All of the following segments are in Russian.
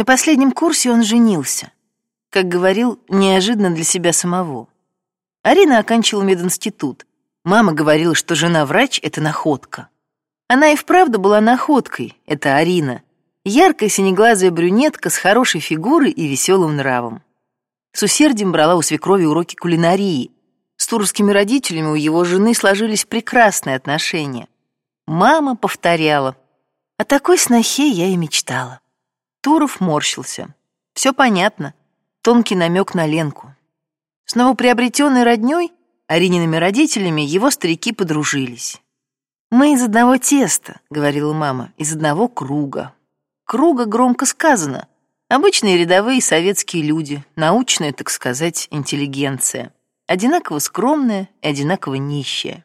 На последнем курсе он женился. Как говорил, неожиданно для себя самого. Арина оканчивала мединститут. Мама говорила, что жена-врач — это находка. Она и вправду была находкой, это Арина. Яркая синеглазая брюнетка с хорошей фигурой и веселым нравом. С усердием брала у свекрови уроки кулинарии. С турскими родителями у его жены сложились прекрасные отношения. Мама повторяла. О такой снохе я и мечтала. Туров морщился. Все понятно. Тонкий намек на Ленку. С новоприобретенной роднёй, Ариниными родителями, его старики подружились. «Мы из одного теста», — говорила мама, — «из одного круга». Круга громко сказано. Обычные рядовые советские люди, научная, так сказать, интеллигенция. Одинаково скромная и одинаково нищая.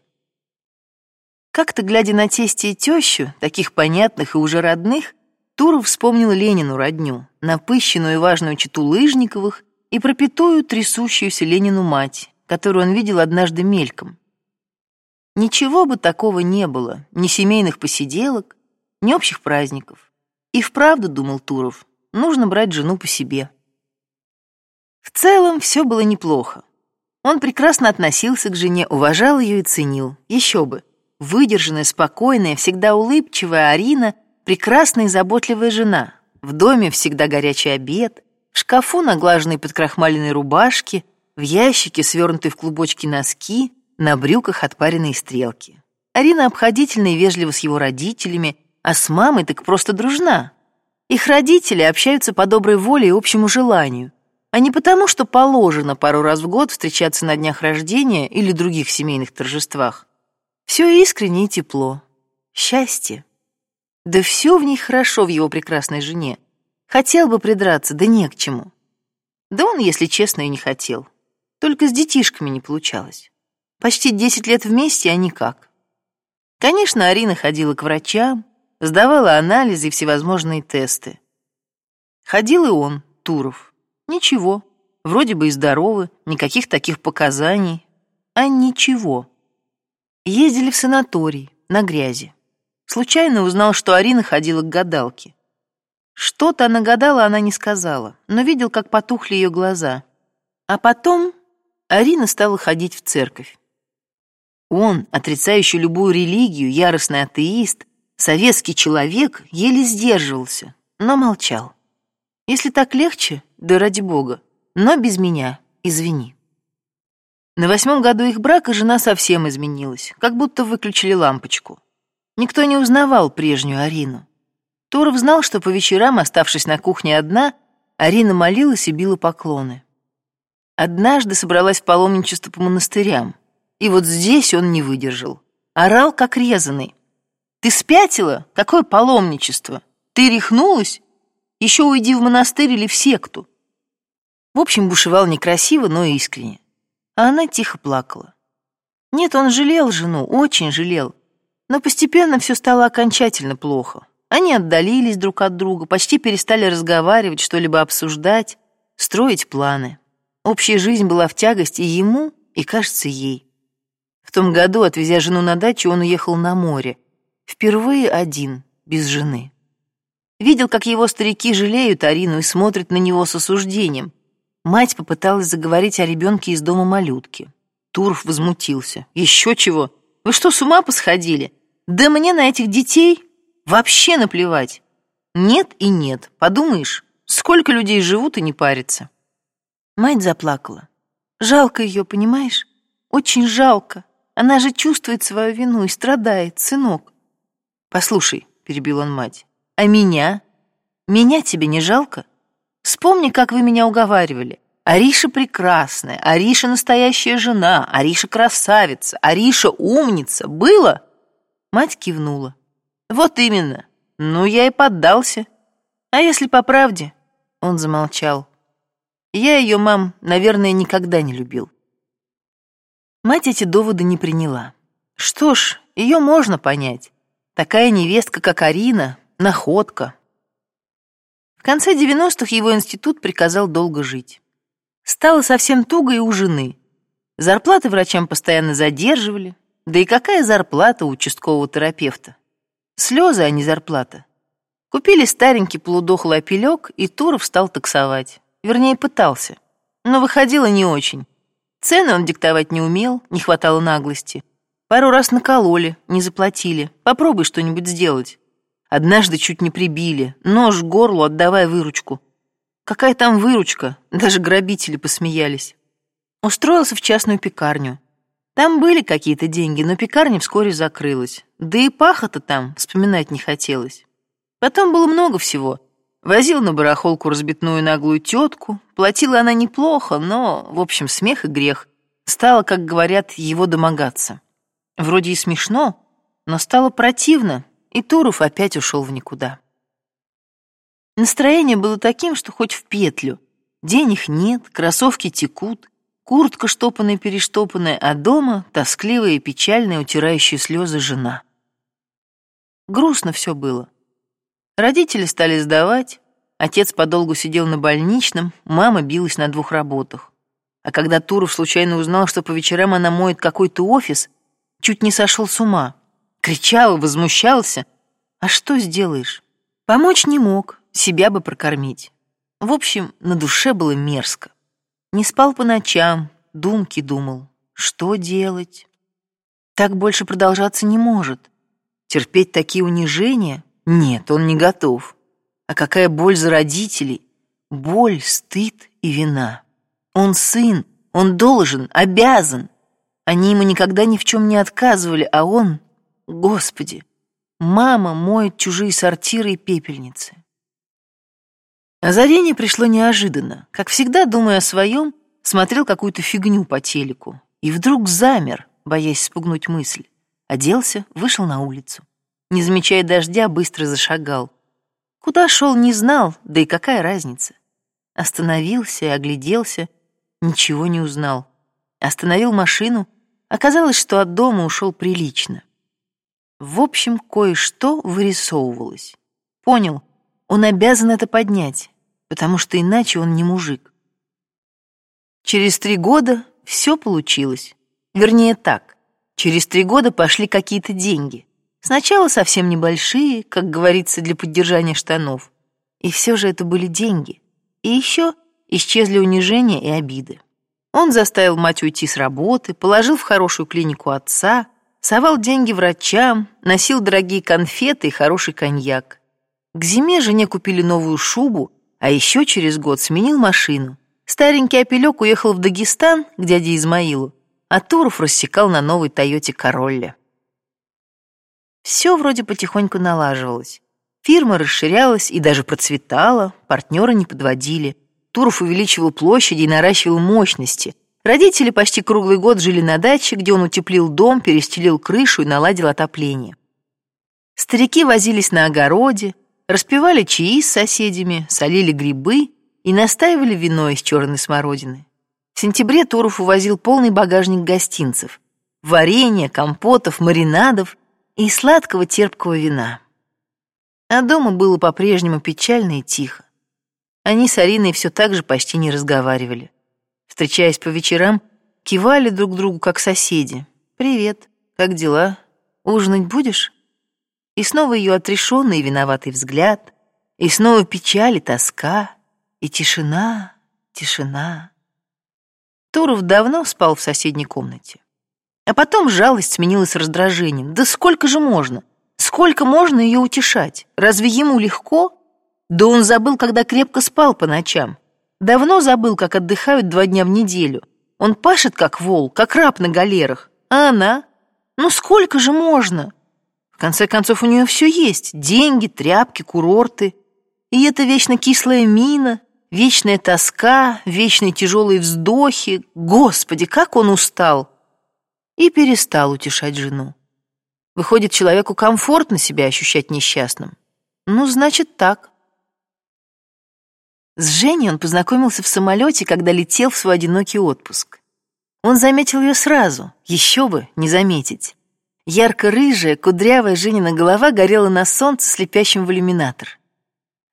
Как-то, глядя на тесте и тещу, таких понятных и уже родных, Туров вспомнил Ленину родню, напыщенную и важную читу Лыжниковых и пропитую трясущуюся Ленину мать, которую он видел однажды мельком. Ничего бы такого не было, ни семейных посиделок, ни общих праздников. И вправду, думал Туров, нужно брать жену по себе. В целом все было неплохо. Он прекрасно относился к жене, уважал ее и ценил. Еще бы. Выдержанная, спокойная, всегда улыбчивая Арина — прекрасная и заботливая жена. В доме всегда горячий обед, в шкафу наглаженные подкрахмаленные рубашки, в ящике свернутые в клубочки носки, на брюках отпаренные стрелки. Арина обходительна и вежлива с его родителями, а с мамой так просто дружна. Их родители общаются по доброй воле и общему желанию, а не потому, что положено пару раз в год встречаться на днях рождения или других семейных торжествах. Все искренне и тепло. Счастье. Да все в ней хорошо в его прекрасной жене. Хотел бы придраться, да не к чему. Да он, если честно, и не хотел. Только с детишками не получалось. Почти десять лет вместе, а никак. Конечно, Арина ходила к врачам, Сдавала анализы и всевозможные тесты. Ходил и он, Туров. Ничего, вроде бы и здоровы, никаких таких показаний. А ничего. Ездили в санаторий, на грязи. Случайно узнал, что Арина ходила к гадалке. Что-то она гадала, она не сказала, но видел, как потухли ее глаза. А потом Арина стала ходить в церковь. Он, отрицающий любую религию, яростный атеист, Советский человек еле сдерживался, но молчал. Если так легче, да ради бога, но без меня, извини. На восьмом году их брака жена совсем изменилась, как будто выключили лампочку. Никто не узнавал прежнюю Арину. Туров знал, что по вечерам, оставшись на кухне одна, Арина молилась и била поклоны. Однажды собралась в паломничество по монастырям, и вот здесь он не выдержал. Орал, как резанный. Ты спятила? Какое паломничество? Ты рехнулась? Еще уйди в монастырь или в секту. В общем, бушевал некрасиво, но искренне. А она тихо плакала. Нет, он жалел жену, очень жалел. Но постепенно все стало окончательно плохо. Они отдалились друг от друга, почти перестали разговаривать, что-либо обсуждать, строить планы. Общая жизнь была в тягости и ему, и, кажется, ей. В том году, отвезя жену на дачу, он уехал на море, Впервые один, без жены. Видел, как его старики жалеют Арину и смотрят на него с осуждением. Мать попыталась заговорить о ребенке из дома малютки. Туров возмутился. «Еще чего? Вы что, с ума посходили? Да мне на этих детей вообще наплевать. Нет и нет. Подумаешь, сколько людей живут и не парятся». Мать заплакала. «Жалко ее, понимаешь? Очень жалко. Она же чувствует свою вину и страдает, сынок. «Послушай», — перебил он мать, — «а меня? Меня тебе не жалко? Вспомни, как вы меня уговаривали. Ариша прекрасная, Ариша настоящая жена, Ариша красавица, Ариша умница. Было?» Мать кивнула. «Вот именно. Ну, я и поддался. А если по правде?» Он замолчал. «Я ее, мам, наверное, никогда не любил». Мать эти доводы не приняла. Что ж, ее можно понять. Такая невестка, как Арина, находка. В конце 90-х его институт приказал долго жить. Стало совсем туго и у жены. Зарплаты врачам постоянно задерживали. Да и какая зарплата у участкового терапевта? Слезы, а не зарплата. Купили старенький полудохлый опелек, и Туров стал таксовать. Вернее, пытался. Но выходило не очень. Цены он диктовать не умел, не хватало наглости. Пару раз накололи, не заплатили. Попробуй что-нибудь сделать. Однажды чуть не прибили. Нож к горлу, отдавай выручку. Какая там выручка? Даже грабители посмеялись. Устроился в частную пекарню. Там были какие-то деньги, но пекарня вскоре закрылась. Да и паха-то там вспоминать не хотелось. Потом было много всего. Возил на барахолку разбитную наглую тетку. Платила она неплохо, но, в общем, смех и грех. Стало, как говорят, его домогаться. Вроде и смешно, но стало противно, и Туров опять ушел в никуда. Настроение было таким, что хоть в петлю. Денег нет, кроссовки текут, куртка штопанная-перештопанная, а дома тоскливая и печальная, утирающая слезы жена. Грустно все было. Родители стали сдавать, отец подолгу сидел на больничном, мама билась на двух работах. А когда Туров случайно узнал, что по вечерам она моет какой-то офис, чуть не сошел с ума. Кричал, возмущался. А что сделаешь? Помочь не мог, себя бы прокормить. В общем, на душе было мерзко. Не спал по ночам, думки думал. Что делать? Так больше продолжаться не может. Терпеть такие унижения? Нет, он не готов. А какая боль за родителей? Боль, стыд и вина. Он сын, он должен, обязан. Они ему никогда ни в чем не отказывали, а он... Господи! Мама моет чужие сортиры и пепельницы. Озарение пришло неожиданно. Как всегда, думая о своем, смотрел какую-то фигню по телеку. И вдруг замер, боясь спугнуть мысль. Оделся, вышел на улицу. Не замечая дождя, быстро зашагал. Куда шел, не знал, да и какая разница. Остановился и огляделся, ничего не узнал. Остановил машину, Оказалось, что от дома ушел прилично. В общем, кое-что вырисовывалось. Понял, он обязан это поднять, потому что иначе он не мужик. Через три года все получилось. Вернее так, через три года пошли какие-то деньги. Сначала совсем небольшие, как говорится, для поддержания штанов. И все же это были деньги. И еще исчезли унижения и обиды. Он заставил мать уйти с работы, положил в хорошую клинику отца, совал деньги врачам, носил дорогие конфеты и хороший коньяк. К зиме жене купили новую шубу, а еще через год сменил машину. Старенький опелек уехал в Дагестан к дяде Измаилу, а Туров рассекал на новой Тойоте Королле. Все вроде потихоньку налаживалось. Фирма расширялась и даже процветала, партнеры не подводили – Туров увеличивал площади и наращивал мощности. Родители почти круглый год жили на даче, где он утеплил дом, перестелил крышу и наладил отопление. Старики возились на огороде, распивали чаи с соседями, солили грибы и настаивали вино из черной смородины. В сентябре Туров увозил полный багажник гостинцев, варенья, компотов, маринадов и сладкого терпкого вина. А дома было по-прежнему печально и тихо. Они с Ариной все так же почти не разговаривали. Встречаясь по вечерам, кивали друг другу как соседи. «Привет, как дела? Ужинать будешь?» И снова ее отрешенный и виноватый взгляд, и снова печаль и тоска, и тишина, тишина. Туров давно спал в соседней комнате. А потом жалость сменилась раздражением. Да сколько же можно? Сколько можно ее утешать? Разве ему легко? Да он забыл, когда крепко спал по ночам. Давно забыл, как отдыхают два дня в неделю. Он пашет, как вол, как раб на галерах. А она? Ну сколько же можно? В конце концов, у нее все есть. Деньги, тряпки, курорты. И это вечно кислая мина, вечная тоска, вечные тяжелые вздохи. Господи, как он устал! И перестал утешать жену. Выходит, человеку комфортно себя ощущать несчастным. Ну, значит, так. С Женей он познакомился в самолете, когда летел в свой одинокий отпуск. Он заметил ее сразу, еще бы не заметить. Ярко-рыжая, кудрявая Женина голова горела на солнце, слепящим в иллюминатор.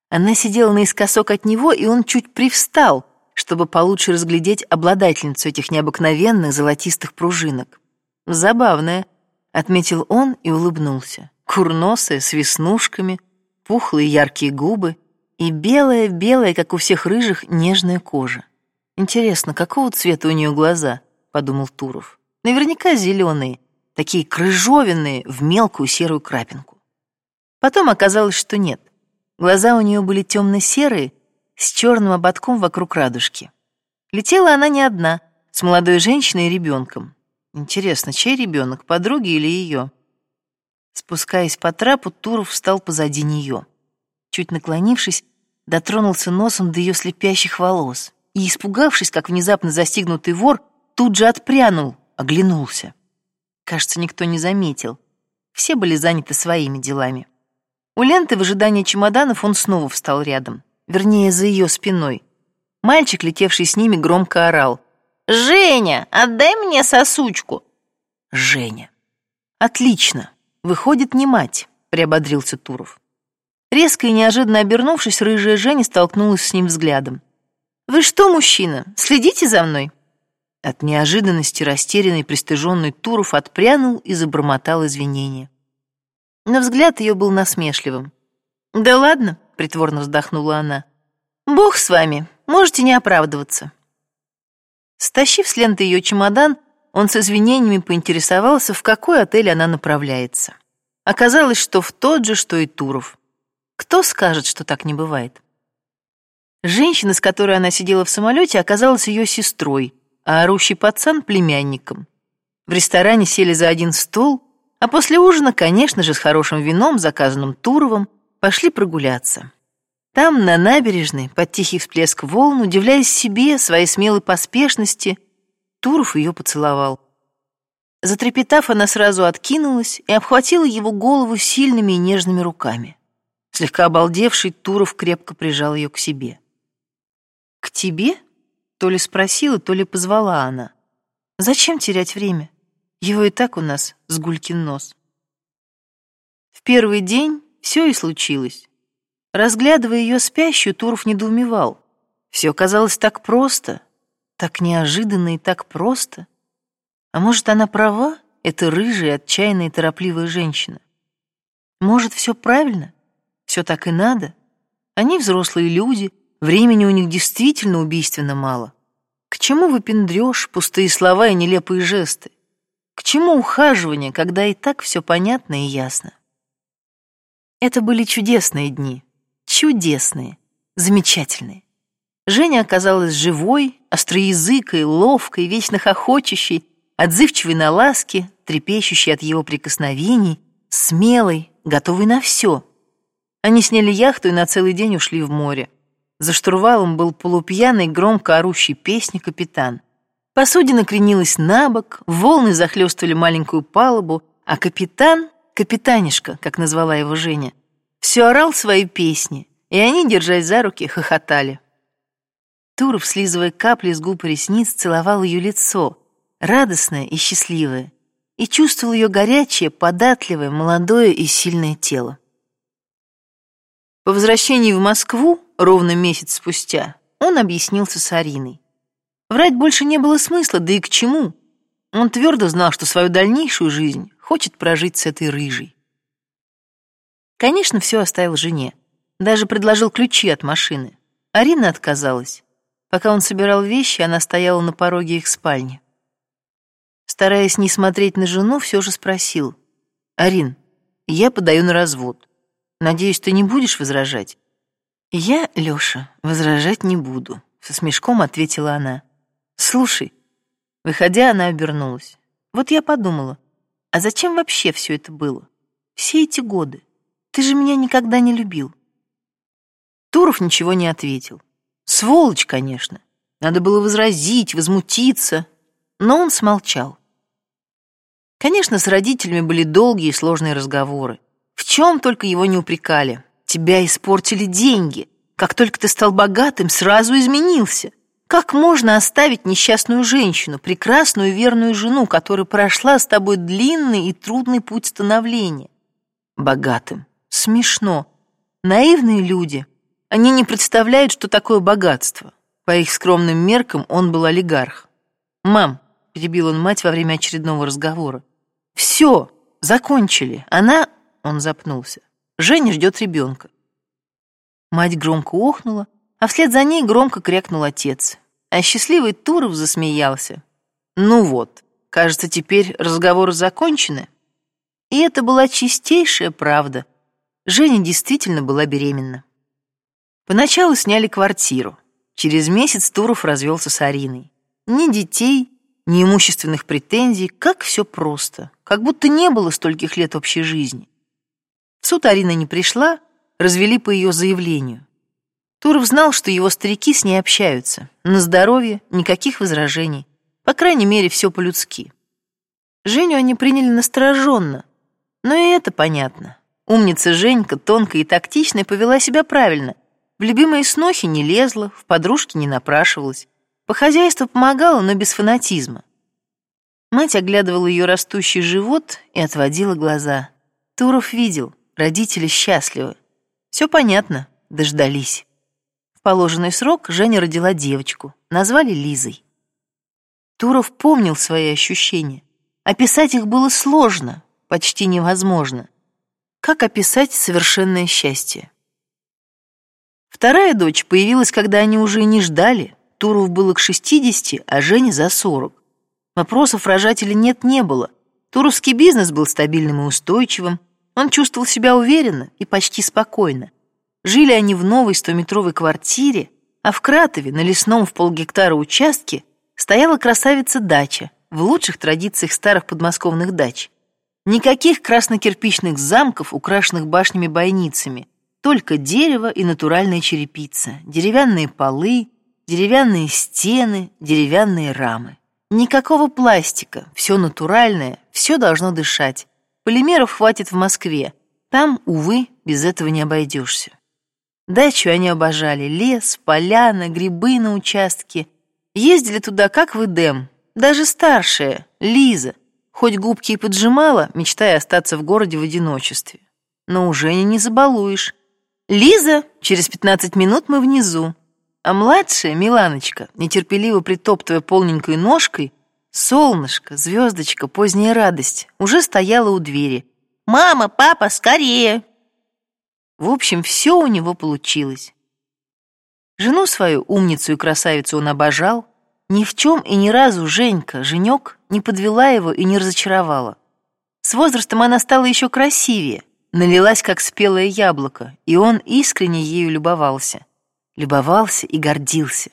Она сидела наискосок от него, и он чуть привстал, чтобы получше разглядеть обладательницу этих необыкновенных золотистых пружинок. «Забавная», — отметил он и улыбнулся. «Курносая, с веснушками. пухлые яркие губы и белая-белая, как у всех рыжих, нежная кожа. Интересно, какого цвета у нее глаза? подумал Туров. Наверняка зеленые, такие крыжовенные в мелкую серую крапинку. Потом оказалось, что нет. Глаза у нее были темно-серые, с черным ободком вокруг радужки. Летела она не одна, с молодой женщиной и ребенком. Интересно, чей ребенок, подруги или ее? Спускаясь по трапу, Туров встал позади нее. Чуть наклонившись, дотронулся носом до ее слепящих волос и, испугавшись, как внезапно застигнутый вор, тут же отпрянул, оглянулся. Кажется, никто не заметил. Все были заняты своими делами. У ленты в ожидании чемоданов он снова встал рядом, вернее, за ее спиной. Мальчик, летевший с ними, громко орал. «Женя, отдай мне сосучку!» «Женя!» «Отлично! Выходит, не мать!» — приободрился Туров. Резко и неожиданно обернувшись, рыжая Женя столкнулась с ним взглядом. «Вы что, мужчина, следите за мной?» От неожиданности растерянный, пристыженный Туров отпрянул и забормотал извинения. Но взгляд ее был насмешливым. «Да ладно», — притворно вздохнула она. «Бог с вами, можете не оправдываться». Стащив с ленты ее чемодан, он с извинениями поинтересовался, в какой отель она направляется. Оказалось, что в тот же, что и Туров. Кто скажет, что так не бывает? Женщина, с которой она сидела в самолете, оказалась ее сестрой, а орущий пацан — племянником. В ресторане сели за один стол, а после ужина, конечно же, с хорошим вином, заказанным Туровым, пошли прогуляться. Там, на набережной, под тихий всплеск волн, удивляясь себе, своей смелой поспешности, Туров ее поцеловал. Затрепетав, она сразу откинулась и обхватила его голову сильными и нежными руками. Слегка обалдевший, Туров крепко прижал ее к себе. «К тебе?» — то ли спросила, то ли позвала она. «Зачем терять время? Его и так у нас сгулькин нос». В первый день все и случилось. Разглядывая ее спящую, Туров недоумевал. Все казалось так просто, так неожиданно и так просто. А может, она права, эта рыжая, отчаянная и торопливая женщина? Может, все правильно? Все так и надо. Они взрослые люди, времени у них действительно убийственно мало. К чему выпендрёшь, пустые слова и нелепые жесты? К чему ухаживание, когда и так все понятно и ясно? Это были чудесные дни. Чудесные, замечательные. Женя оказалась живой, остроязыкой, ловкой, вечно хохочущей, отзывчивой на ласки, трепещущей от его прикосновений, смелой, готовой на все — они сняли яхту и на целый день ушли в море. За штурвалом был полупьяный, громко орущий песни капитан. Посудина кренилась на бок, волны захлестывали маленькую палубу, а капитан, капитанишка, как назвала его Женя, все орал свои песни, и они, держась за руки, хохотали. Туров, слизывая капли с губ и ресниц, целовал ее лицо, радостное и счастливое, и чувствовал ее горячее, податливое, молодое и сильное тело. По возвращении в Москву, ровно месяц спустя, он объяснился с Ариной. Врать больше не было смысла, да и к чему. Он твердо знал, что свою дальнейшую жизнь хочет прожить с этой рыжей. Конечно, все оставил жене. Даже предложил ключи от машины. Арина отказалась. Пока он собирал вещи, она стояла на пороге их спальни. Стараясь не смотреть на жену, все же спросил. «Арин, я подаю на развод. Надеюсь, ты не будешь возражать?» «Я, Лёша, возражать не буду», — со смешком ответила она. «Слушай». Выходя, она обернулась. «Вот я подумала, а зачем вообще все это было? Все эти годы. Ты же меня никогда не любил». Туров ничего не ответил. Сволочь, конечно. Надо было возразить, возмутиться, но он смолчал. Конечно, с родителями были долгие и сложные разговоры. В чем только его не упрекали. Тебя испортили деньги. Как только ты стал богатым, сразу изменился. Как можно оставить несчастную женщину, прекрасную и верную жену, которая прошла с тобой длинный и трудный путь становления? Богатым. Смешно. Наивные люди. Они не представляют, что такое богатство. По их скромным меркам он был олигарх. «Мам», — перебил он мать во время очередного разговора, «все, закончили. Она он запнулся. Женя ждет ребенка. Мать громко охнула, а вслед за ней громко крякнул отец. А счастливый Туров засмеялся. Ну вот, кажется, теперь разговоры закончены. И это была чистейшая правда. Женя действительно была беременна. Поначалу сняли квартиру. Через месяц Туров развелся с Ариной. Ни детей, ни имущественных претензий, как все просто, как будто не было стольких лет общей жизни. В суд Арина не пришла, развели по ее заявлению. Туров знал, что его старики с ней общаются. На здоровье, никаких возражений. По крайней мере, все по-людски. Женю они приняли настороженно. Но и это понятно. Умница Женька, тонкая и тактичная, повела себя правильно. В любимые снохи не лезла, в подружки не напрашивалась. По хозяйству помогала, но без фанатизма. Мать оглядывала ее растущий живот и отводила глаза. Туров видел, родители счастливы. Все понятно, дождались. В положенный срок Женя родила девочку, назвали Лизой. Туров помнил свои ощущения. Описать их было сложно, почти невозможно. Как описать совершенное счастье? Вторая дочь появилась, когда они уже и не ждали. Туров было к 60, а Жене за 40. Вопросов рожателя нет не было. Туровский бизнес был стабильным и устойчивым. Он чувствовал себя уверенно и почти спокойно. Жили они в новой стометровой квартире, а в Кратове, на лесном в полгектара участке, стояла красавица-дача в лучших традициях старых подмосковных дач. Никаких краснокирпичных замков, украшенных башнями-бойницами, только дерево и натуральная черепица, деревянные полы, деревянные стены, деревянные рамы. Никакого пластика, все натуральное, все должно дышать. Полимеров хватит в Москве. Там, увы, без этого не обойдешься. Дачу они обожали. Лес, поляна, грибы на участке. Ездили туда, как в Эдем. Даже старшая, Лиза, Хоть губки и поджимала, мечтая остаться в городе в одиночестве. Но уже не забалуешь. Лиза, через пятнадцать минут мы внизу. А младшая, Миланочка, нетерпеливо притоптывая полненькой ножкой, солнышко, звездочка, поздняя радость, уже стояла у двери. «Мама, папа, скорее!» В общем, все у него получилось. Жену свою, умницу и красавицу, он обожал, ни в чем и ни разу Женька, Женек, не подвела его и не разочаровала. С возрастом она стала еще красивее, налилась как спелое яблоко, и он искренне ею любовался. Любовался и гордился.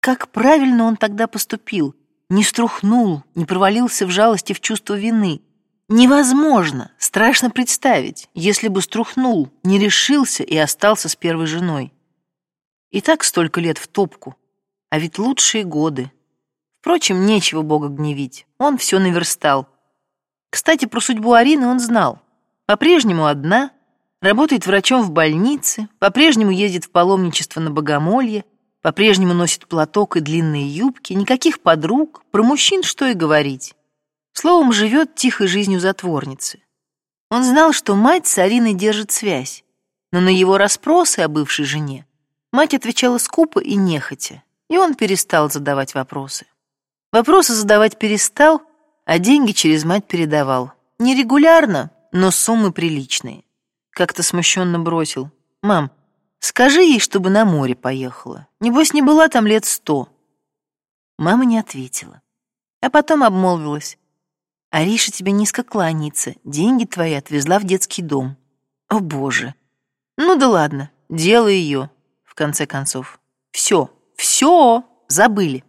Как правильно он тогда поступил, не струхнул, не провалился в жалости в чувство вины. Невозможно, страшно представить, если бы струхнул, не решился и остался с первой женой. И так столько лет в топку, а ведь лучшие годы. Впрочем, нечего Бога гневить, он все наверстал. Кстати, про судьбу Арины он знал. По-прежнему одна, работает врачом в больнице, по-прежнему ездит в паломничество на Богомолье, по-прежнему носит платок и длинные юбки, никаких подруг, про мужчин что и говорить. Словом, живет тихой жизнью затворницы. Он знал, что мать с Ариной держит связь, но на его расспросы о бывшей жене мать отвечала скупо и нехотя и он перестал задавать вопросы. Вопросы задавать перестал, а деньги через мать передавал. Нерегулярно, но суммы приличные. Как-то смущенно бросил. «Мам, скажи ей, чтобы на море поехала. Небось, не была там лет сто». Мама не ответила. А потом обмолвилась. «Ариша тебе низко кланяется. Деньги твои отвезла в детский дом». «О, Боже!» «Ну да ладно, дело ее, в конце концов. Все, все, забыли.